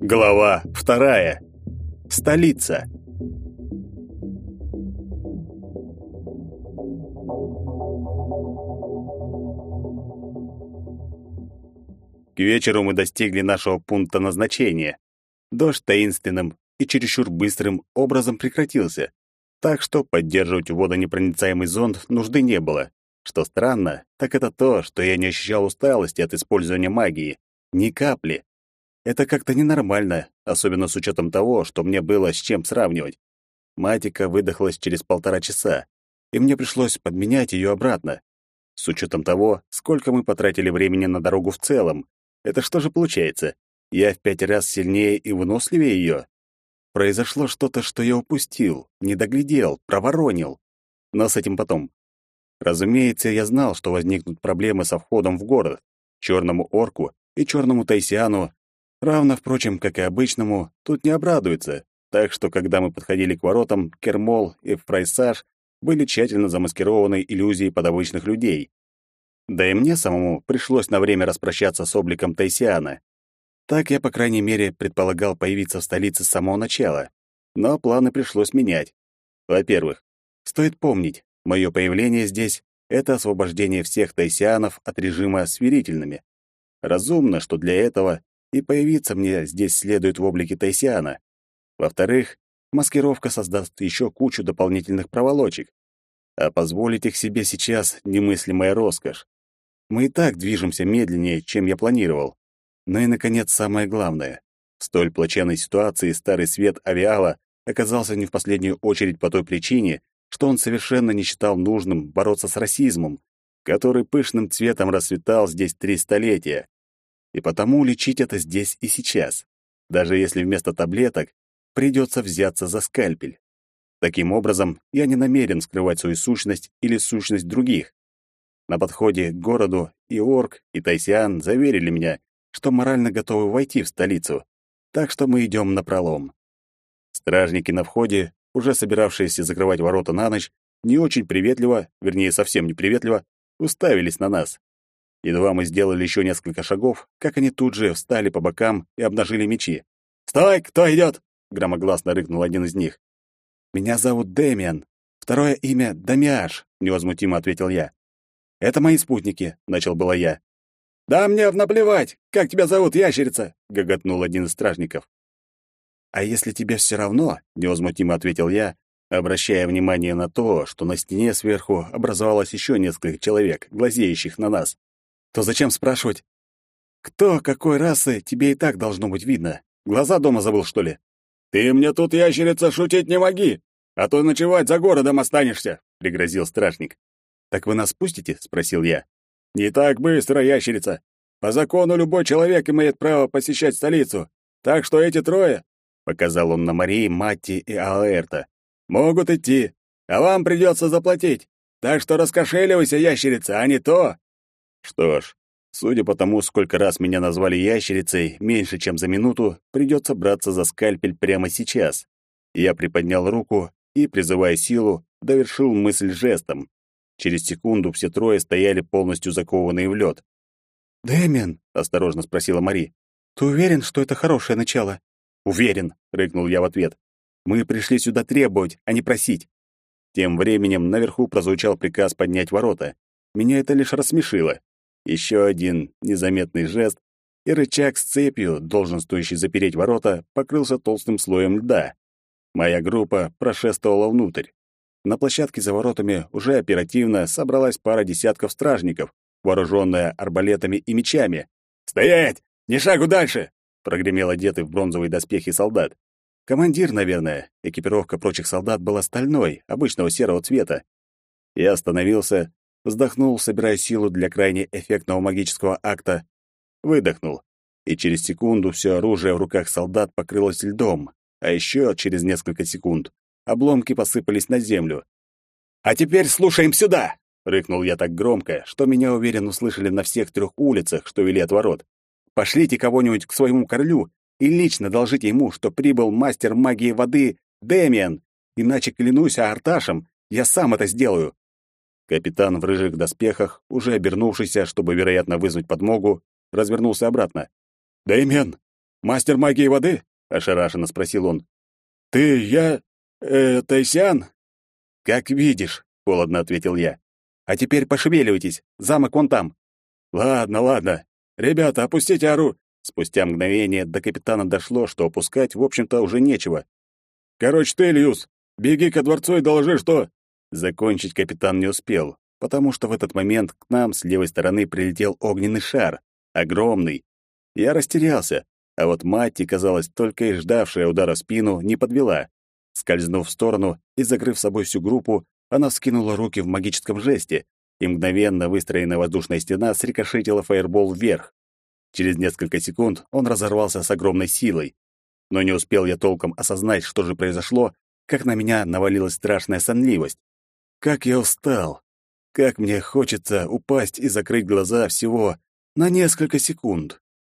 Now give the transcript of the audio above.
Глава вторая. Столица. К вечеру мы достигли нашего пункта назначения. Дождь таинственным и чересчур быстрым образом прекратился, так что поддерживать водонепроницаемый зонд нужды не было. Что странно, так это то, что я не ощущал усталости от использования магии. Ни капли. Это как-то ненормально, особенно с учетом того, что мне было с чем сравнивать. Матика выдохлась через полтора часа, и мне пришлось подменять ее обратно. С учетом того, сколько мы потратили времени на дорогу в целом, это что же получается? Я в пять раз сильнее и выносливее ее? Произошло что-то, что я упустил, не доглядел, проворонил. Но с этим потом. Разумеется, я знал, что возникнут проблемы со входом в город. Черному орку и черному тайсиану Равно, впрочем, как и обычному, тут не обрадуется. Так что, когда мы подходили к воротам, Кермол и Фрайсаж были тщательно замаскированы иллюзией подобычных людей. Да и мне самому пришлось на время распрощаться с обликом Тайсиана. Так я, по крайней мере, предполагал появиться в столице с самого начала. Но планы пришлось менять. Во-первых, стоит помнить, мое появление здесь — это освобождение всех тайсианов от режима сверительными. Разумно, что для этого и появиться мне здесь следует в облике Тайсиана. Во-вторых, маскировка создаст еще кучу дополнительных проволочек, а позволить их себе сейчас — немыслимая роскошь. Мы и так движемся медленнее, чем я планировал. Ну и, наконец, самое главное. В столь плачевной ситуации старый свет авиала оказался не в последнюю очередь по той причине, что он совершенно не считал нужным бороться с расизмом, который пышным цветом расцветал здесь три столетия и потому лечить это здесь и сейчас, даже если вместо таблеток придется взяться за скальпель. Таким образом, я не намерен скрывать свою сущность или сущность других. На подходе к городу и Орк, и Тайсиан заверили меня, что морально готовы войти в столицу, так что мы идем на пролом. Стражники на входе, уже собиравшиеся закрывать ворота на ночь, не очень приветливо, вернее, совсем не приветливо, уставились на нас. Едва мы сделали еще несколько шагов, как они тут же встали по бокам и обнажили мечи. «Стой! Кто идет?» — громогласно рыкнул один из них. «Меня зовут Дэмиан. Второе имя — Дамиаш», — невозмутимо ответил я. «Это мои спутники», — начал было я. «Да мне наплевать, как тебя зовут, ящерица!» — гоготнул один из стражников. «А если тебе все равно?» — невозмутимо ответил я, обращая внимание на то, что на стене сверху образовалось еще несколько человек, глазеющих на нас то зачем спрашивать? Кто, какой расы, тебе и так должно быть видно. Глаза дома забыл, что ли? Ты мне тут, ящерица, шутить не моги, а то ночевать за городом останешься, пригрозил стражник. Так вы нас пустите? спросил я. Не так быстро, ящерица. По закону любой человек имеет право посещать столицу. Так что эти трое, показал он на Марии, Матти и Алэрта, могут идти, а вам придется заплатить. Так что раскошеливайся, ящерица, а не то что ж, судя по тому, сколько раз меня назвали ящерицей, меньше чем за минуту, придется браться за скальпель прямо сейчас. Я приподнял руку и, призывая силу, довершил мысль жестом. Через секунду все трое стояли полностью закованные в лед. «Дэмиан», — осторожно спросила Мари, — «ты уверен, что это хорошее начало?» «Уверен», — рыкнул я в ответ. «Мы пришли сюда требовать, а не просить». Тем временем наверху прозвучал приказ поднять ворота. Меня это лишь рассмешило. Еще один незаметный жест, и рычаг с цепью, долженствующий запереть ворота, покрылся толстым слоем льда. Моя группа прошествовала внутрь. На площадке за воротами уже оперативно собралась пара десятков стражников, вооруженная арбалетами и мечами. «Стоять! Ни шагу дальше!» — прогремел одетый в бронзовые доспехи солдат. Командир, наверное. Экипировка прочих солдат была стальной, обычного серого цвета. Я остановился, вздохнул, собирая силу для крайне эффектного магического акта, выдохнул, и через секунду все оружие в руках солдат покрылось льдом, а еще через несколько секунд обломки посыпались на землю. «А теперь слушаем сюда!» — рыкнул я так громко, что меня уверенно услышали на всех трех улицах, что вели от ворот. «Пошлите кого-нибудь к своему королю и лично должите ему, что прибыл мастер магии воды Дэмиан, иначе, клянусь Арташем, Я сам это сделаю!» Капитан в рыжих доспехах, уже обернувшийся, чтобы, вероятно, вызвать подмогу, развернулся обратно. «Дэймен, мастер магии воды?» — ошарашенно спросил он. «Ты, я... э, Тайсян?» «Как видишь», — холодно ответил я. «А теперь пошевеливайтесь, замок вон там». «Ладно, ладно. Ребята, опустите ору...» Спустя мгновение до капитана дошло, что опускать, в общем-то, уже нечего. «Короче ты, Ильюс, беги ко дворцу и доложи, что...» Закончить капитан не успел, потому что в этот момент к нам с левой стороны прилетел огненный шар, огромный. Я растерялся, а вот Матти, казалось, только и ждавшая удара в спину, не подвела. Скользнув в сторону и закрыв собой всю группу, она вскинула руки в магическом жесте, и мгновенно выстроенная воздушная стена срикошетила фаербол вверх. Через несколько секунд он разорвался с огромной силой. Но не успел я толком осознать, что же произошло, как на меня навалилась страшная сонливость. Как я устал! Как мне хочется упасть и закрыть глаза всего на несколько секунд.